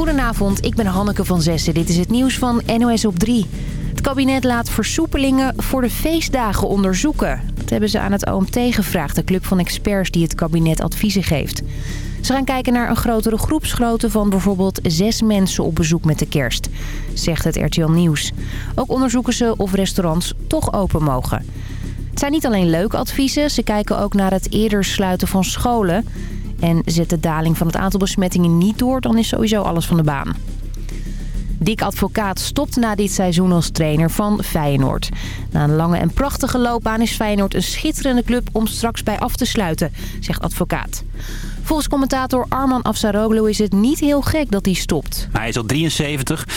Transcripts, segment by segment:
Goedenavond, ik ben Hanneke van Zessen. Dit is het nieuws van NOS op 3. Het kabinet laat versoepelingen voor de feestdagen onderzoeken. Dat hebben ze aan het OMT gevraagd, de club van experts die het kabinet adviezen geeft. Ze gaan kijken naar een grotere groepsgrootte van bijvoorbeeld zes mensen op bezoek met de kerst, zegt het RTL Nieuws. Ook onderzoeken ze of restaurants toch open mogen. Het zijn niet alleen leuke adviezen, ze kijken ook naar het eerder sluiten van scholen... En zet de daling van het aantal besmettingen niet door, dan is sowieso alles van de baan. Dick Advocaat stopt na dit seizoen als trainer van Feyenoord. Na een lange en prachtige loopbaan is Feyenoord een schitterende club om straks bij af te sluiten, zegt Advocaat. Volgens commentator Arman Afsaroglu is het niet heel gek dat hij stopt. Hij is al 73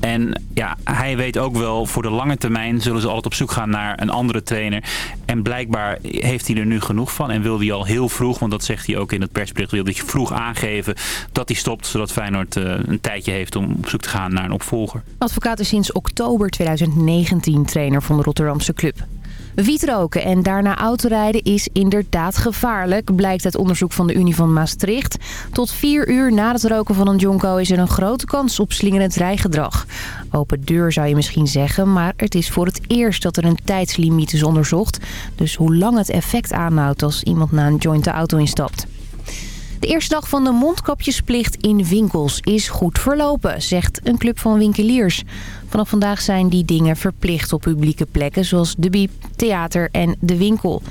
en ja, hij weet ook wel voor de lange termijn zullen ze altijd op zoek gaan naar een andere trainer. En blijkbaar heeft hij er nu genoeg van en wil hij al heel vroeg, want dat zegt hij ook in het persbericht, wil hij vroeg aangeven dat hij stopt. Zodat Feyenoord uh, een tijdje heeft om op zoek te gaan naar een opvolger. Advocaat is sinds oktober 2019 trainer van de Rotterdamse club. Wietroken en daarna autorijden is inderdaad gevaarlijk, blijkt uit onderzoek van de Unie van Maastricht. Tot vier uur na het roken van een jonko is er een grote kans op slingerend rijgedrag. Open deur zou je misschien zeggen, maar het is voor het eerst dat er een tijdslimiet is onderzocht. Dus hoe lang het effect aanhoudt als iemand na een joint de auto instapt. De eerste dag van de mondkapjesplicht in winkels is goed verlopen, zegt een club van winkeliers. Vanaf vandaag zijn die dingen verplicht op publieke plekken zoals de biep, theater en de winkel.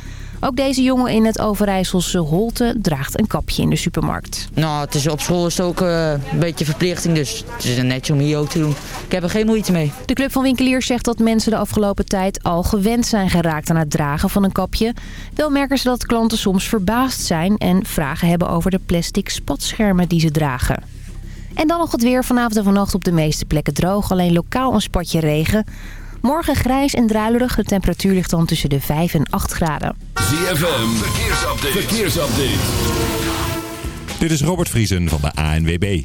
Ook deze jongen in het Overijsselse Holte draagt een kapje in de supermarkt. Nou, het is, op school is het ook uh, een beetje verplichting, dus het is netjes om hier ook te doen. Ik heb er geen moeite mee. De Club van Winkeliers zegt dat mensen de afgelopen tijd al gewend zijn geraakt aan het dragen van een kapje. Wel merken ze dat klanten soms verbaasd zijn en vragen hebben over de plastic spatschermen die ze dragen. En dan nog het weer. Vanavond en vannacht op de meeste plekken droog. Alleen lokaal een spatje regen. Morgen grijs en druilerig. De temperatuur ligt dan tussen de 5 en 8 graden. ZFM, verkeersupdate. verkeersupdate. Dit is Robert Vriesen van de ANWB.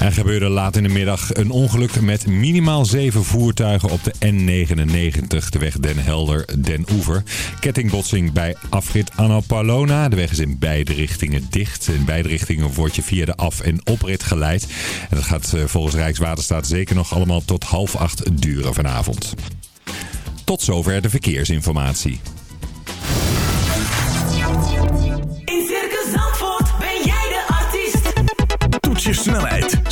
Er gebeurde laat in de middag een ongeluk met minimaal zeven voertuigen op de N99, de weg Den Helder-Den Oever. Kettingbotsing bij afrit Annapolona. De weg is in beide richtingen dicht. In beide richtingen word je via de af- en oprit geleid. En dat gaat eh, volgens Rijkswaterstaat zeker nog allemaal tot half acht duren vanavond. Tot zover de verkeersinformatie. je snelheid,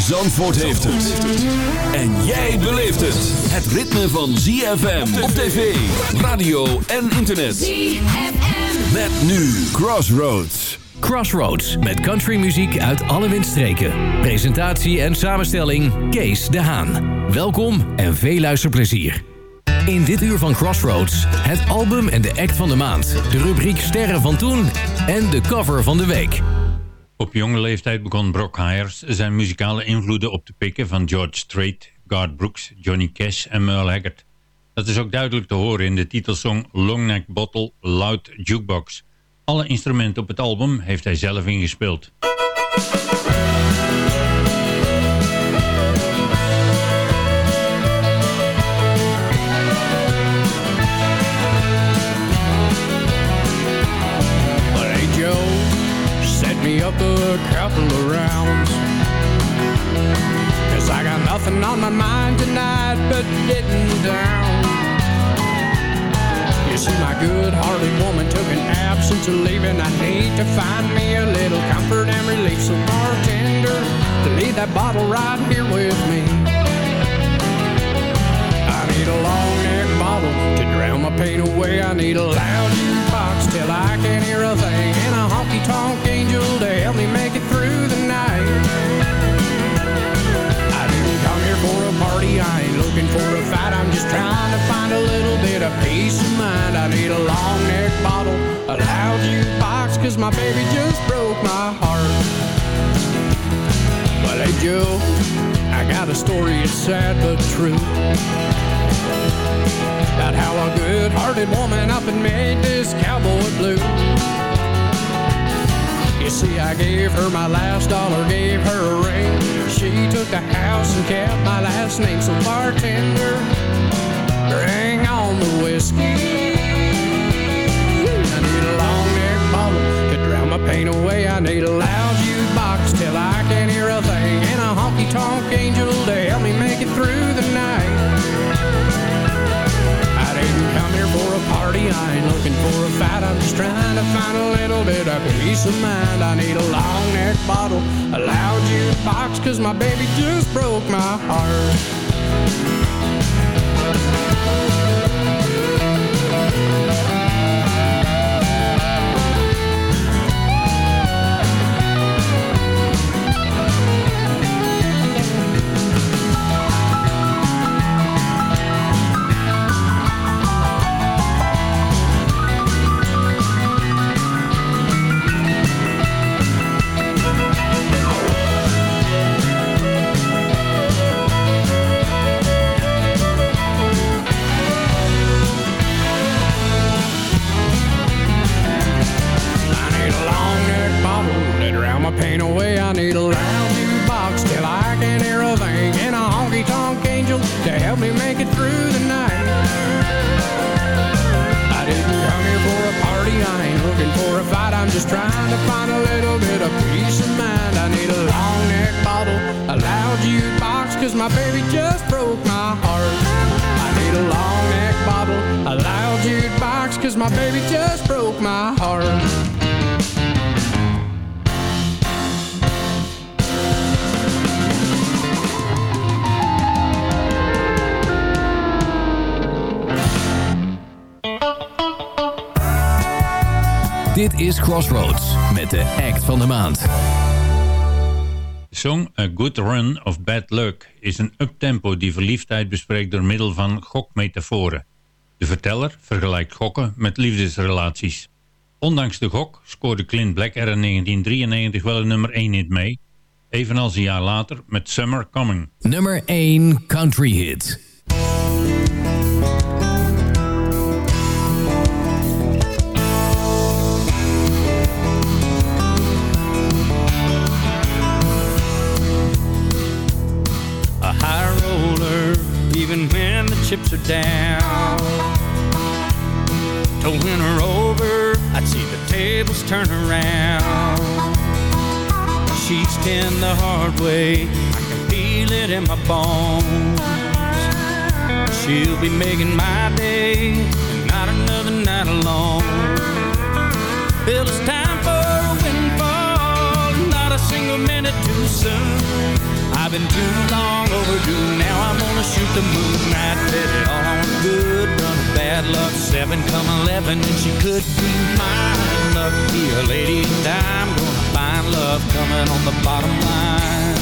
Zandvoort heeft het. En jij beleeft het. Het ritme van ZFM op tv, radio en internet. ZFM. Met nu Crossroads. Crossroads met countrymuziek uit alle windstreken. Presentatie en samenstelling Kees de Haan. Welkom en veel luisterplezier. In dit uur van Crossroads het album en de act van de maand. De rubriek Sterren van Toen en de cover van de week. Op jonge leeftijd begon Brock Hires zijn muzikale invloeden op te pikken van George Strait, Garth Brooks, Johnny Cash en Merle Haggard. Dat is ook duidelijk te horen in de titelsong Long Neck Bottle Loud Jukebox. Alle instrumenten op het album heeft hij zelf ingespeeld. Up a couple of rounds. Cause I got nothing on my mind tonight but getting down. You see, my good-hearted woman took an absence of leaving. I need to find me a little comfort and relief. So bartender, to leave that bottle right here with me. I need a long neck bottle to drown my pain away. I need a loud box till I can't hear a thing. And a honky tonk angel to help me make it through the night. I didn't come here for a party, I ain't looking for a fight. I'm just trying to find a little bit of peace of mind. I need a long neck bottle, a loud box, cause my baby just broke my heart. Hey Joe, I got a story, it's sad but true. About how a good-hearted woman up and made this cowboy blue. You see, I gave her my last dollar, gave her a ring. She took the house and kept my last name. So bartender, bring on the whiskey. I need a long neck bottle to drown my pain away. I need a loud thing, a honky tonk angel to help me make it through the night. I didn't come here for a party, I ain't looking for a fight. I'm just trying to find a little bit of peace of mind. I need a long neck bottle, a loud jukebox, cause my baby just broke my heart. Dit is Crossroads met de act van de maand. De song A Good Run of Bad Luck is een uptempo die verliefdheid bespreekt door middel van gokmetaforen. De verteller vergelijkt gokken met liefdesrelaties. Ondanks de gok scoorde Clint Black er in 1993 wel een nummer 1 hit mee, evenals een jaar later met Summer Coming. Nummer 1 Country Hit. Even when the chips are down. To win her over, I'd see the tables turn around. She's ten the hard way, I can feel it in my bones. She'll be making my day, and not another night alone. Well, it's time for a windfall, not a single minute too soon. I've been too long overdue. Now I'm gonna shoot the moon. I did it all on good run of bad luck. Seven come eleven, and she could be mine. Lucky a lady, and I'm gonna find love coming on the bottom line.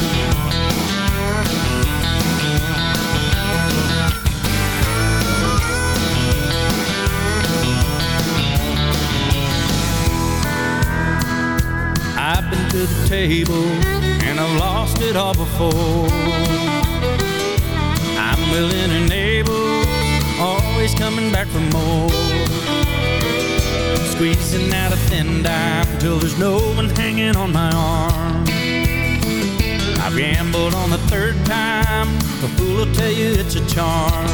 I've been to the table and I've lost it all before. I'm willing and able, always coming back for more. Squeezing out a thin dime till there's no one hanging on my arm. I've gambled on the third time, a fool will tell you it's a charm.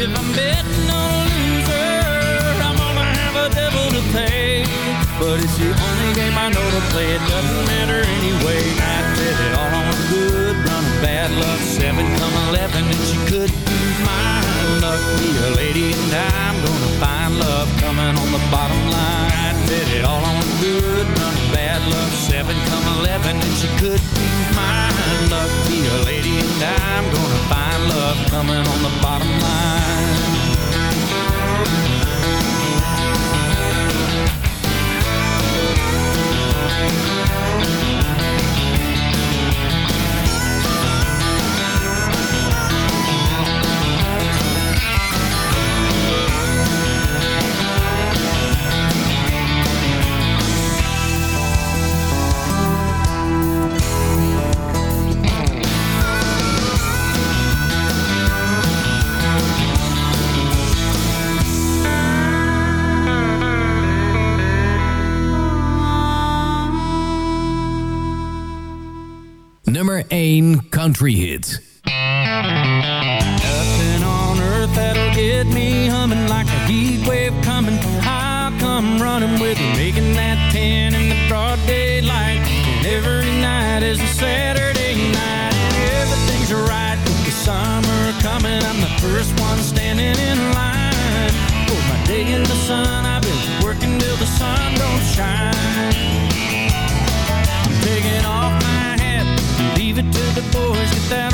If I'm betting on a loser, I'm gonna have a devil to pay. But it's the only game I know to play. It doesn't matter anyway. I did it all on good run of bad luck. Seven come eleven, and she could be mine. Lucky a lady, and I'm gonna find love coming on the bottom line. I did it all on good run of bad luck. Seven come eleven, and she could be mine. Lucky a lady, and I'm gonna find love coming on the bottom line. nummer country hits. Nothing on earth that'll get me humming like a heat wave coming. I come running with you, making that 10 in the broad daylight. And every night is a Saturday. boys get down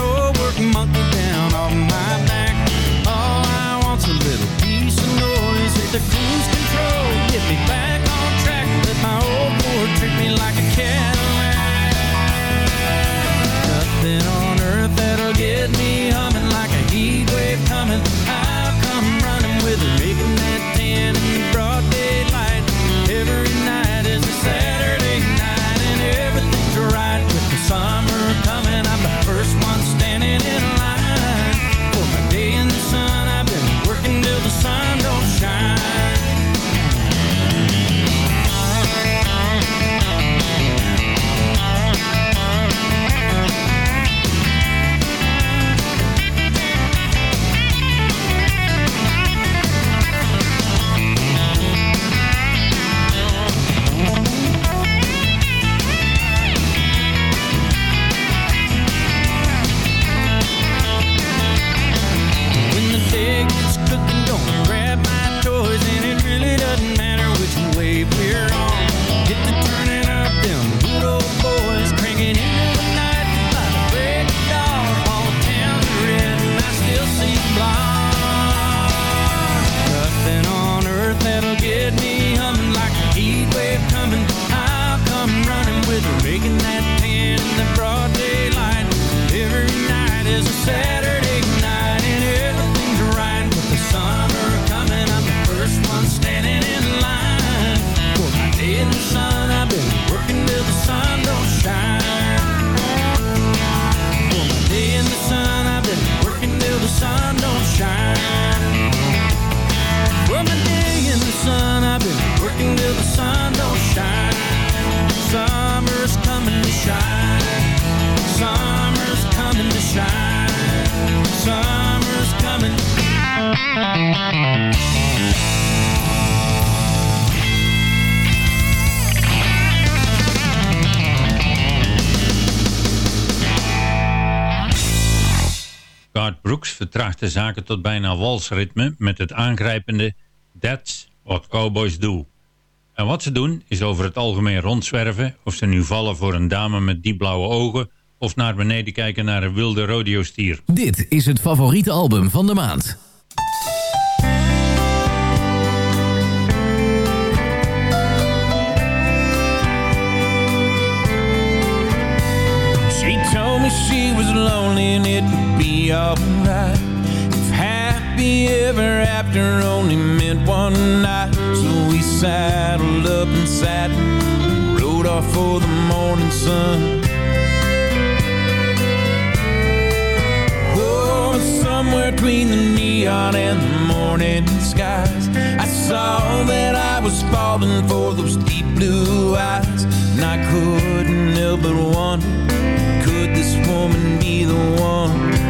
Brooks vertraagt de zaken tot bijna walsritme met het aangrijpende That's what cowboys do. En wat ze doen is over het algemeen rondzwerven of ze nu vallen voor een dame met die blauwe ogen of naar beneden kijken naar een wilde rodeo stier. Dit is het favoriete album van de maand. me she was lonely and it would be alright. If happy ever after only meant one night. So we saddled up and sat and rode off for the morning sun. Oh, somewhere between the neon and the morning skies I saw that I was falling for those deep blue eyes And I couldn't help but wonder woman be the one?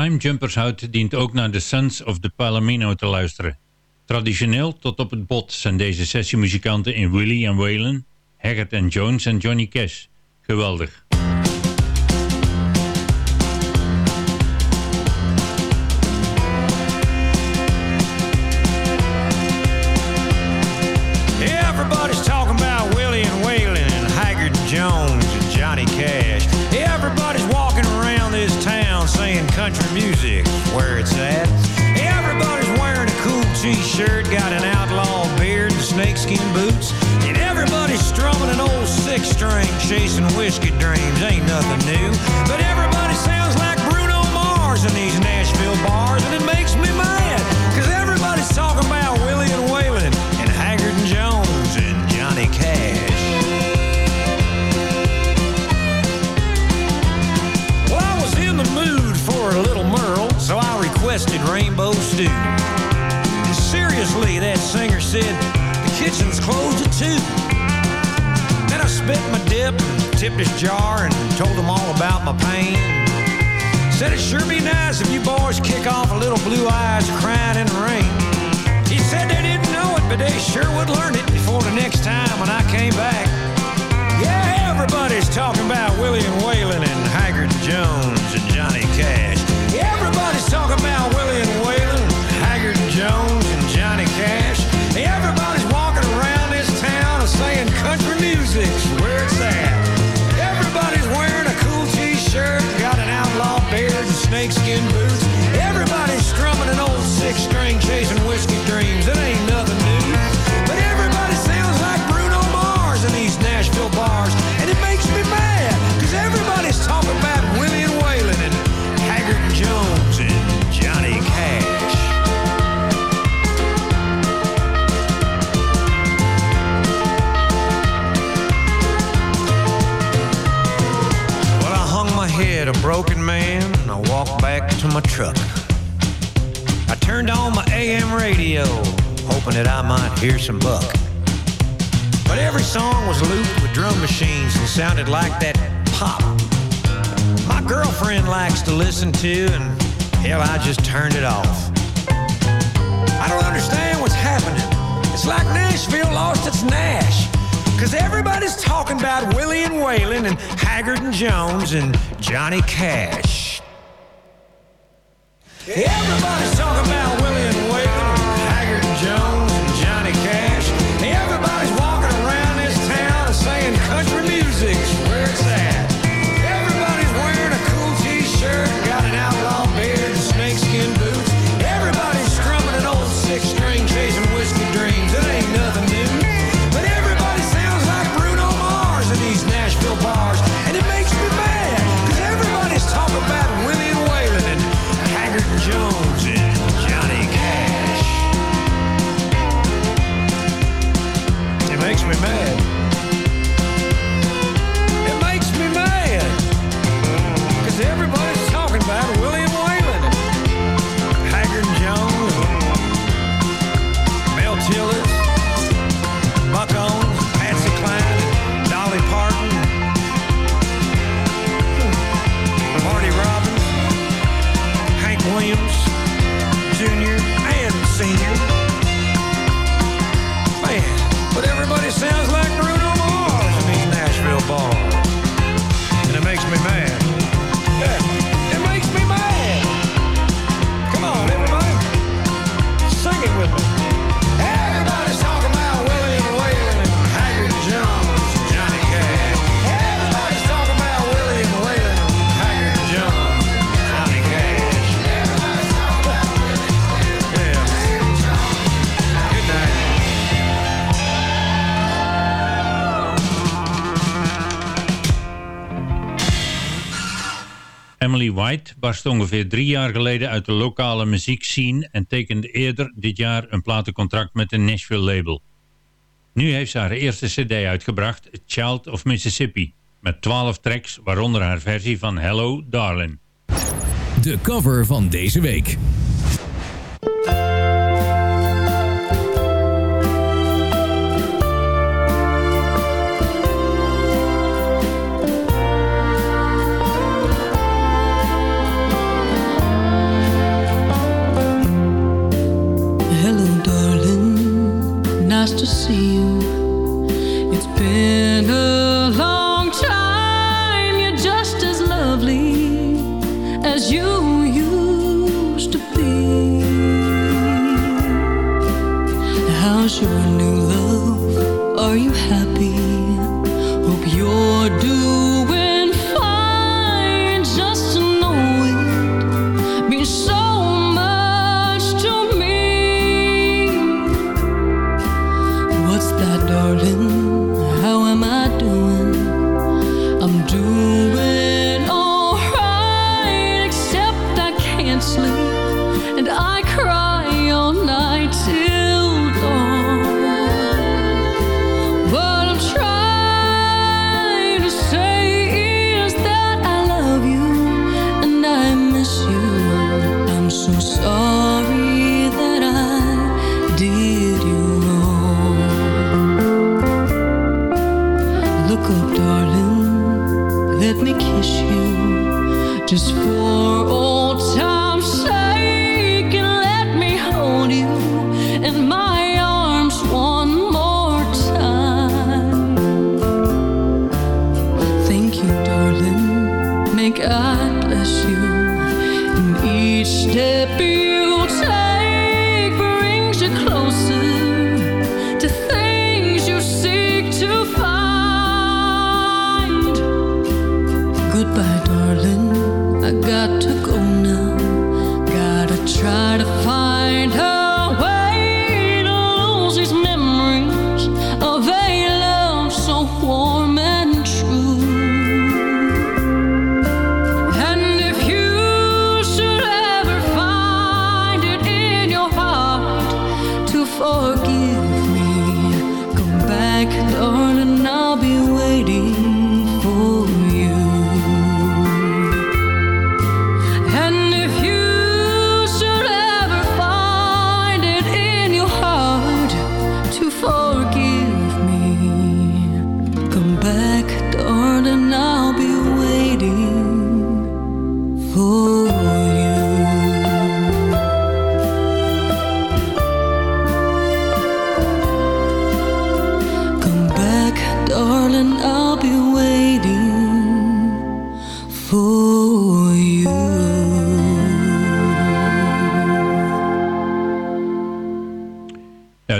Time Jumpers houdt, dient ook naar de Sons of the Palomino te luisteren. Traditioneel tot op het bot zijn deze sessiemuzikanten in Willie en Waylon, Haggard Jones en Johnny Cash. Geweldig. Country music where it's at. Everybody's wearing a cool t-shirt, got an outlaw beard and snakeskin boots. And everybody's strumming an old six string, chasing whiskey dreams. Ain't nothing new. But everybody sounds like Bruno Mars in these Nashville bars, and it makes me mad. Cause everybody's talking about requested Rainbow Stew. And seriously, that singer said, the kitchen's closed at two. Then I spit my dip and tipped his jar and told him all about my pain. Said it'd sure be nice if you boys kick off a little blue eyes crying in the rain. He said they didn't know it, but they sure would learn it before the next time when I came back. Yeah, everybody's talking about Willie and Waylon and my truck. I turned on my AM radio, hoping that I might hear some buck. But every song was looped with drum machines and sounded like that pop. My girlfriend likes to listen to, and hell, I just turned it off. I don't understand what's happening. It's like Nashville lost its Nash. Cause everybody's talking about Willie and Waylon and Haggard and Jones and Johnny Cash. Emily White barst ongeveer drie jaar geleden uit de lokale muziekscene en tekende eerder dit jaar een platencontract met een Nashville label. Nu heeft ze haar eerste cd uitgebracht, Child of Mississippi, met 12 tracks, waaronder haar versie van Hello Darling. De cover van deze week. nice to see you. It's been a long time. You're just as lovely as you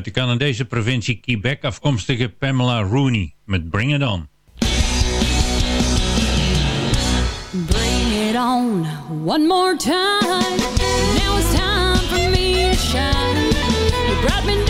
uit de Canadese provincie Quebec afkomstige Pamela Rooney met Bring It On. Bring it on one more time. Now it's time for me to shine. You brought me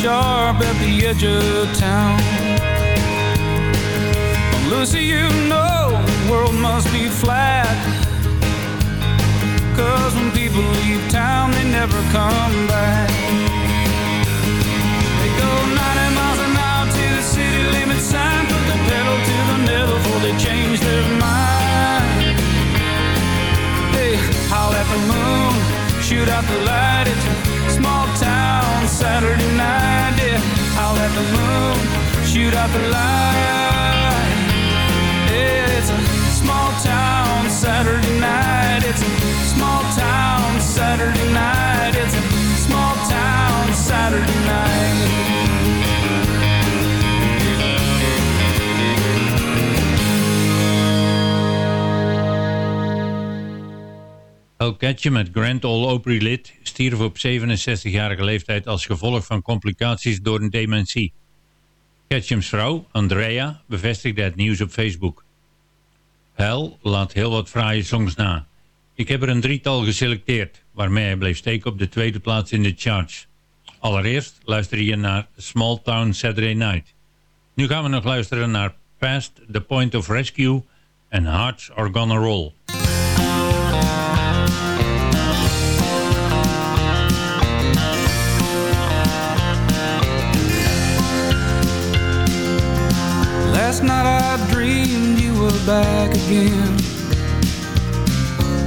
sharp at the edge of town. Lucy, you know the world must be flat. Cause when people leave town, they never come back. They go 90 miles an hour to the city limit sign, put the pedal to the metal before they change their mind. They howl at the moon, shoot out the light, it's Saturday night, yeah, I'll let the moon shoot out the light. Yeah, it's a small town Saturday night. It's a small town Saturday night. It's a small town Saturday night. Ketchum met Grand Ole Opry lid stierf op 67-jarige leeftijd als gevolg van complicaties door een dementie. Ketchums vrouw, Andrea, bevestigde het nieuws op Facebook. Hal laat heel wat fraaie songs na. Ik heb er een drietal geselecteerd, waarmee hij bleef steken op de tweede plaats in de charts. Allereerst luister je naar Small Town Saturday Night. Nu gaan we nog luisteren naar Past the Point of Rescue en Hearts Are Gonna Roll. Last night I dreamed you were back again.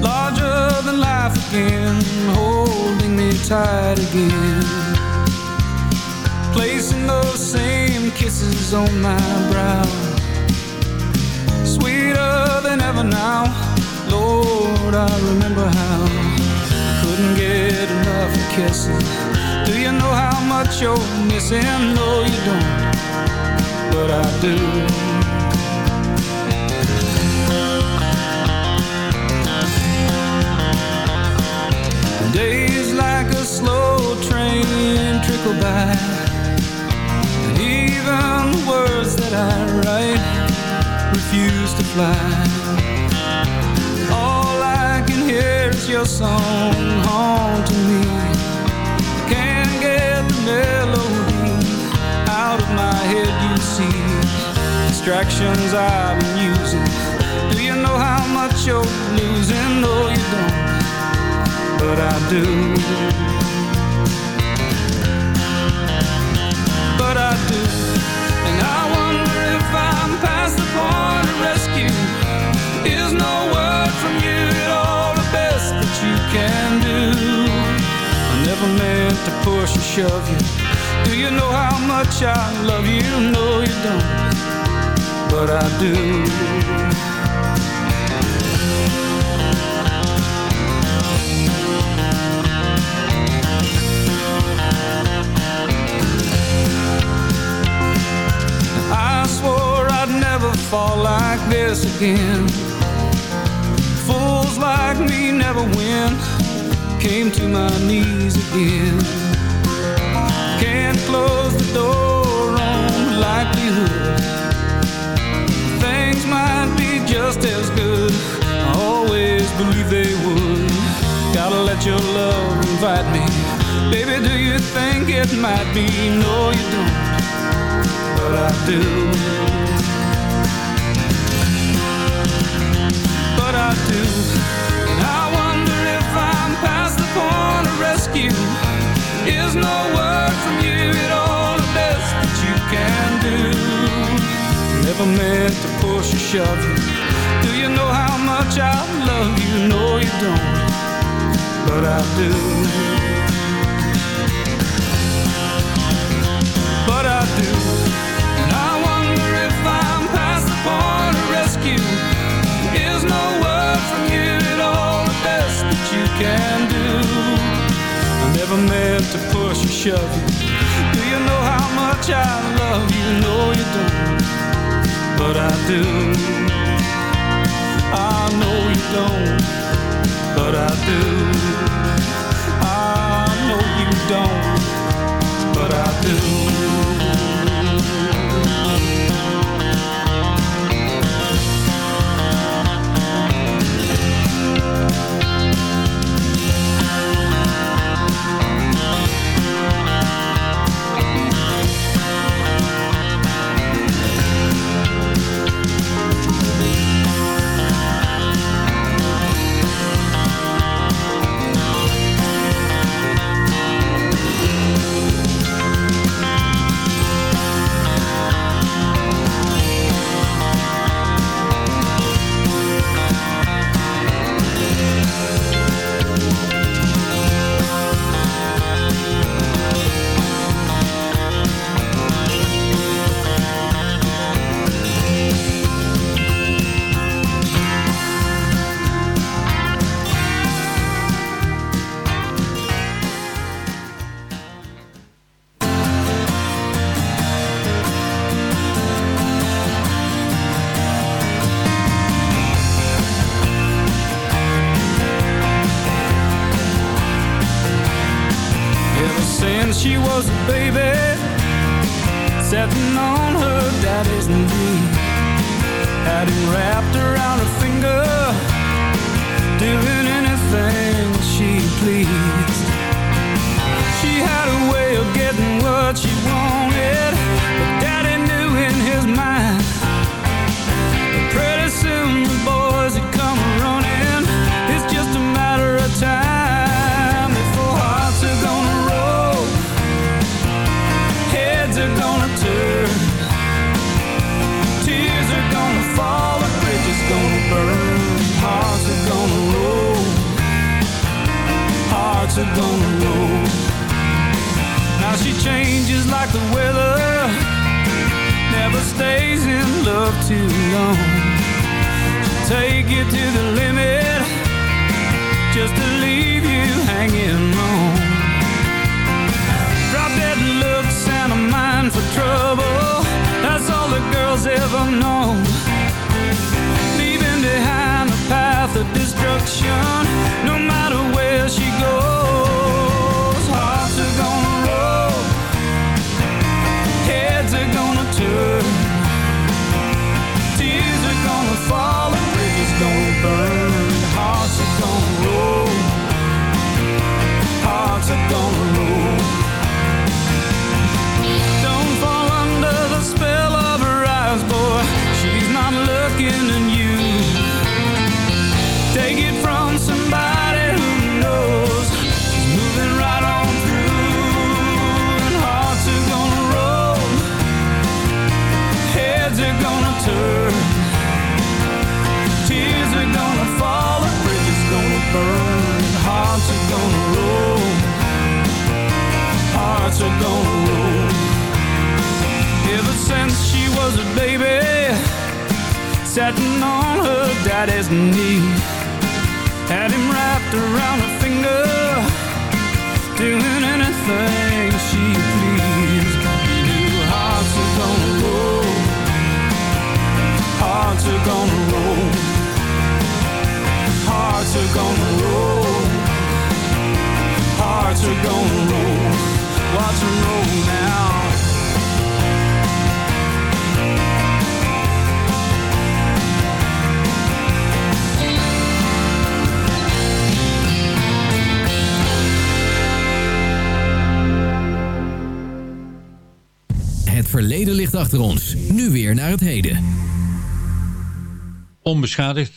Larger than life again Holding me tight again. Placing those same kisses on my brow. Sweeter than ever now Lord, I remember how. Couldn't get enough of kissing. Do you know how much you're missing? No, you don't but I do. Days like a slow train trickle by, and even the words that I write refuse to fly. All I can hear is your song haunting me. Can't get the melody head, you see. Distractions I've been using. Do you know how much you're losing? No, you don't. But I do. But I do. And I wonder if I'm past the point of rescue. Is no word from you at all the best that you can do. I never meant to push or shove you do you know how much I love you? No, you don't, but I do. I swore I'd never fall like this again. Fools like me never win. Came to my knees again can't close the door on likelihood. Things might be just as good. I always believe they would. Gotta let your love invite me. Baby, do you think it might be? No, you don't. But I do. But I do. And I wonder if I'm past the point of rescue is no word from you at all the best that you can do. Never meant to push or shove you. Do you know how much I love you? No, you don't, but I do. But I do, and I wonder if I'm past the point of rescue. Is no word from you at all the best that you can do? Never meant to push or shove you. Do you know how much I love you? No, you don't. But I do. I know you don't. But I do. I know you don't. But I do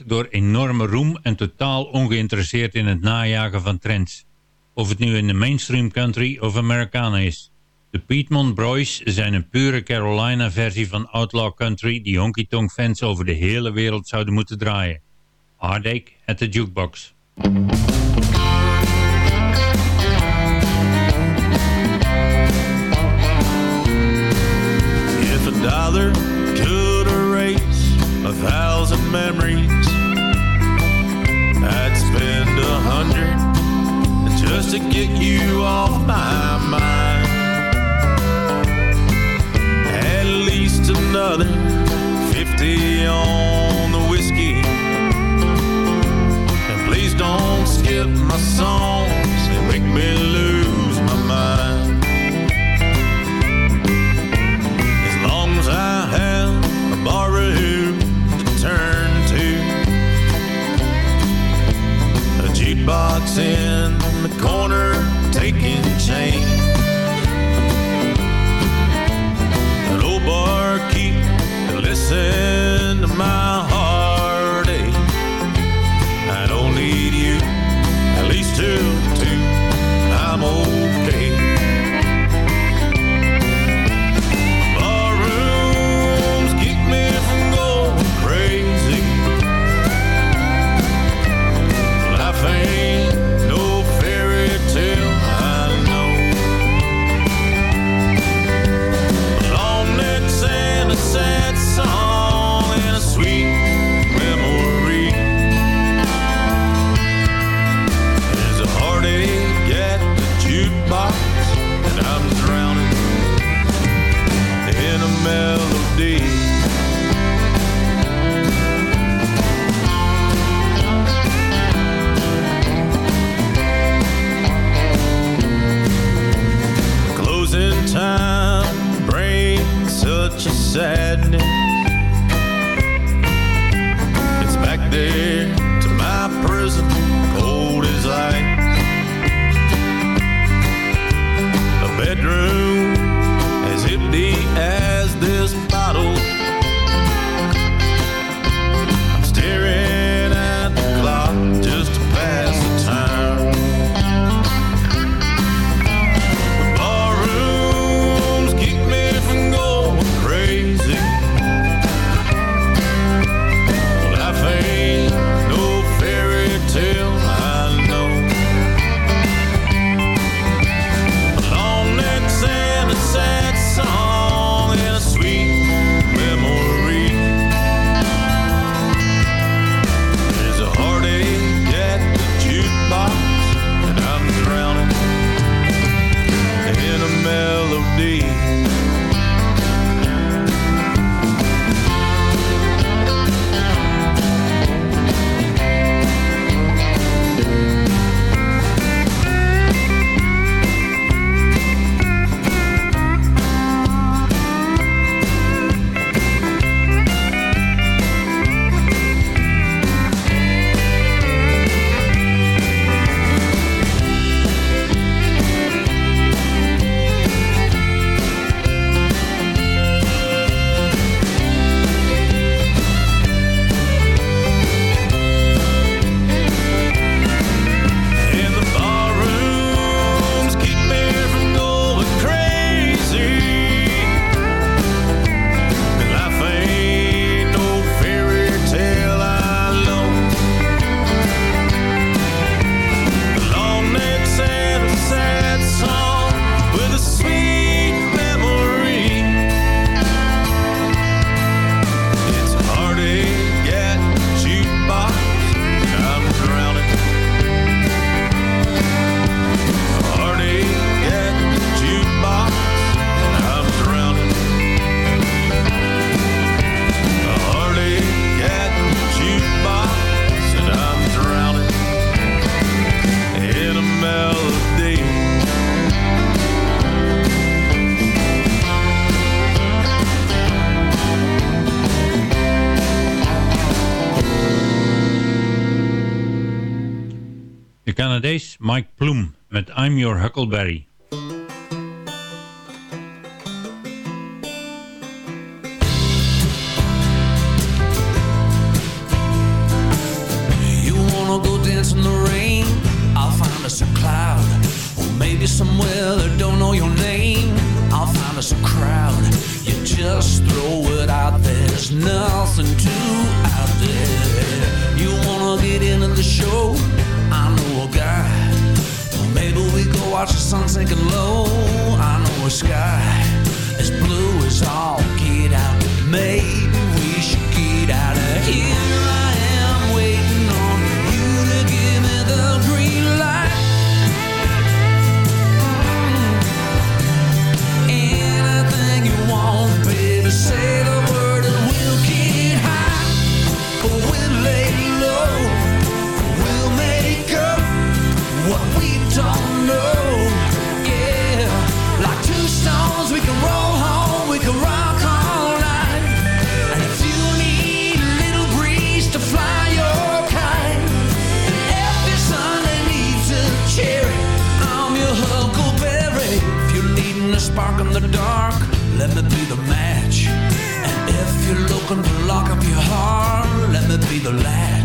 door enorme roem en totaal ongeïnteresseerd in het najagen van trends. Of het nu in de mainstream country of Americana is. De Piedmont Boys zijn een pure Carolina-versie van outlaw country die honky-tonk fans over de hele wereld zouden moeten draaien. Hardik at the Jukebox. memories. I'd spend a hundred just to get you off my mind. At least another fifty on the whiskey. And please don't skip my songs and make me lose. box in the corner taking change. An old barkeep, listen. sadness It's back there to my prison Cold as ice. A bedroom door Huckleberry. let me be the match. And if you're looking to lock up your heart, let me be the latch.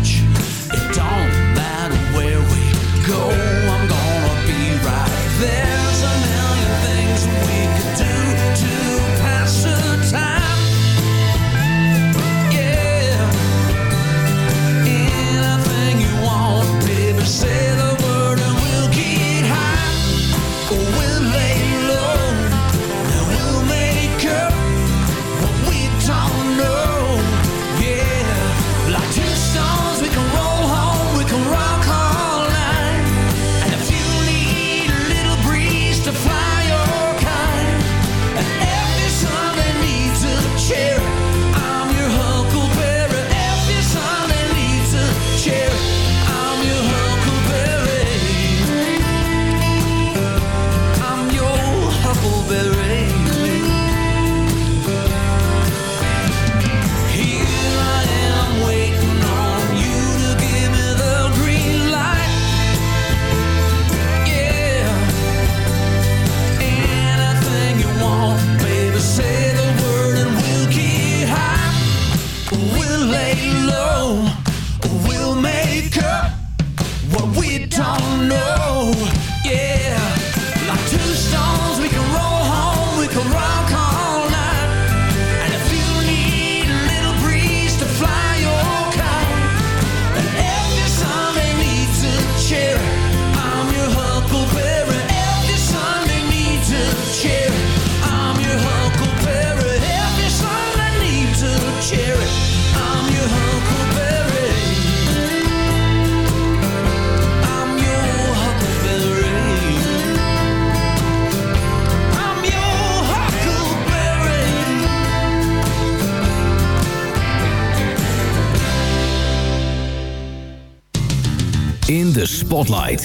Spotlight.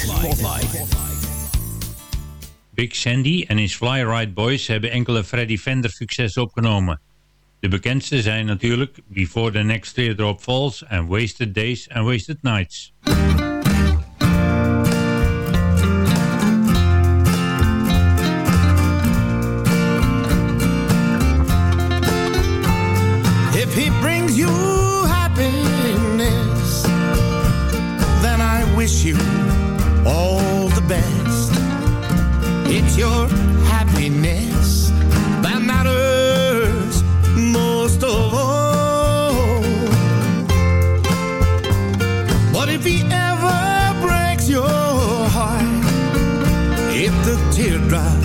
Big Sandy en his Fly Right Boys hebben enkele Freddy Fender successen opgenomen. De bekendste zijn natuurlijk Before the Next Teardrop Falls en Wasted Days and Wasted Nights. If he brings you wish you all the best. It's your happiness that matters most of all. But if he ever breaks your heart, if the teardrop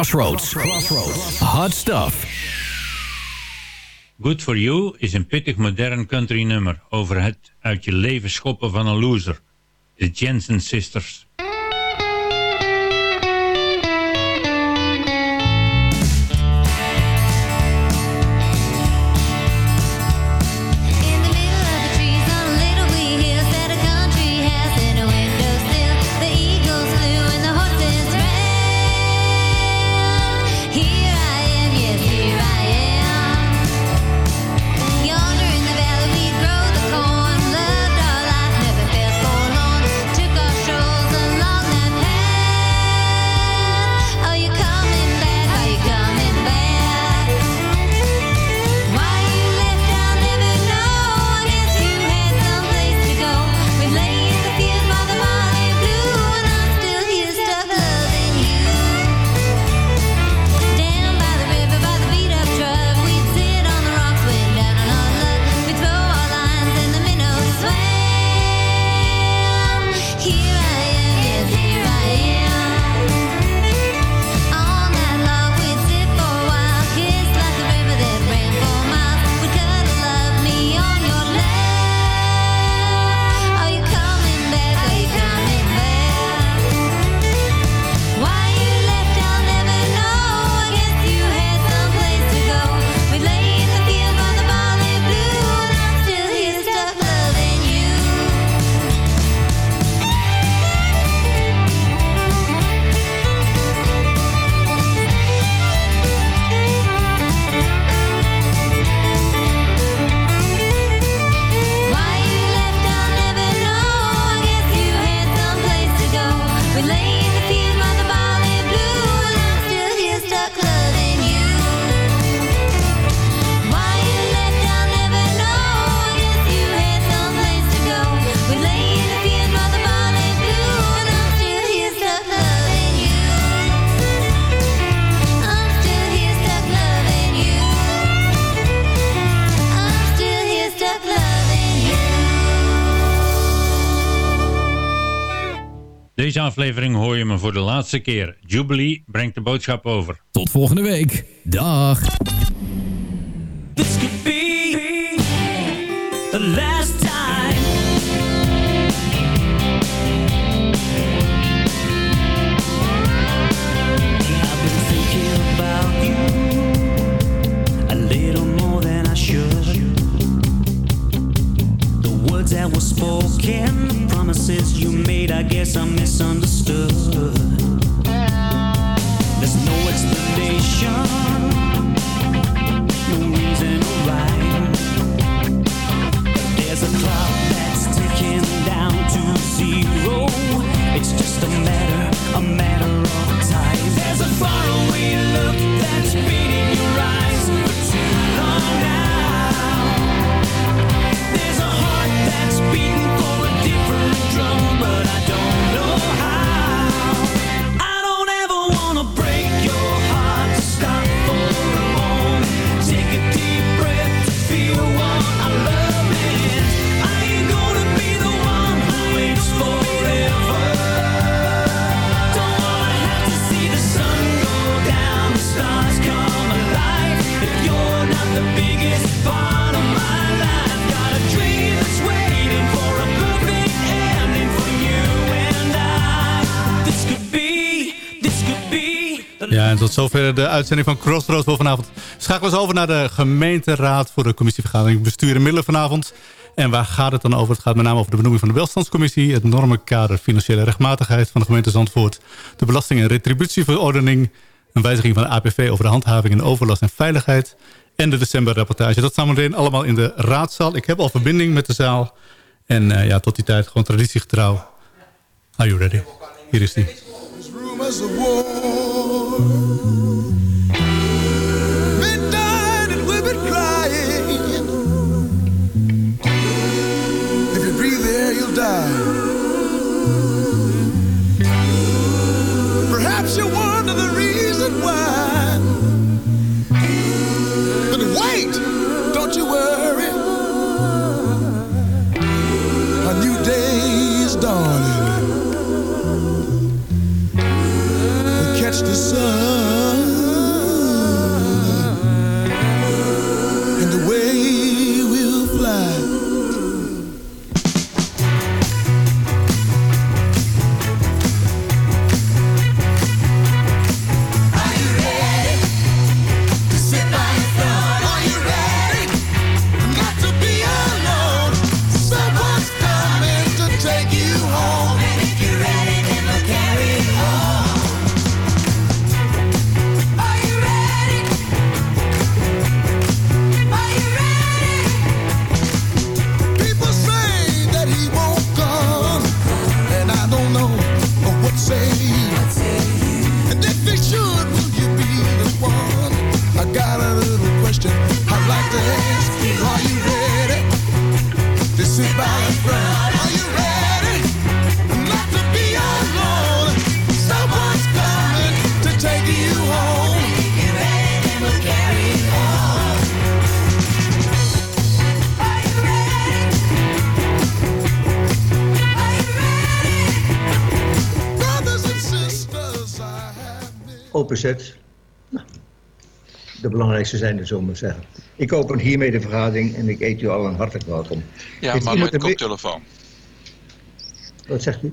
Crossroads. Crossroads. Hot Stuff. Good For You is een pittig modern country nummer over het uit je leven schoppen van een loser. De Jensen Sisters. aflevering hoor je me voor de laatste keer. Jubilee brengt de boodschap over. Tot volgende week. Dag. promises you made. I guess I misunderstood. zover de uitzending van Crossroads voor vanavond. Schakel eens over naar de gemeenteraad voor de commissievergadering Bestuur en Middelen vanavond. En waar gaat het dan over? Het gaat met name over de benoeming van de welstandscommissie... het normenkader financiële rechtmatigheid van de gemeente Zandvoort... de belasting- en retributieverordening... een wijziging van de APV over de handhaving en overlast en veiligheid... en de decemberrapportage. Dat staan we meteen allemaal in de raadzaal. Ik heb al verbinding met de zaal. En eh, ja, tot die tijd gewoon traditiegetrouw. Are you ready? Hier is die. die. Perhaps you wonder the reason why. Openzet. Nou, de belangrijkste zijn er, we maar zeggen. Ik open hiermee de vergadering en ik eet u allen hartelijk welkom. Ja, Heeft maar met een koptelefoon. Wat zegt u?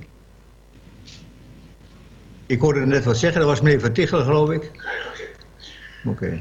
Ik hoorde net wat zeggen, dat was meneer Van Tichelen, geloof ik. Oké.